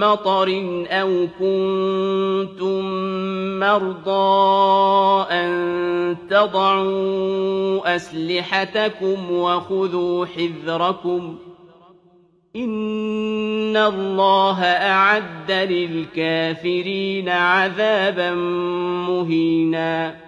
مَّطَرٍ أَوْ كُنتُم مَّرْضَىٰ أَن تَضَعُوا أَسْلِحَتَكُمْ وَخُذُوا حِذْرَكُمْ ۗ إِنَّ اللَّهَ أَعَدَّ لِلْكَافِرِينَ عَذَابًا مُّهِينًا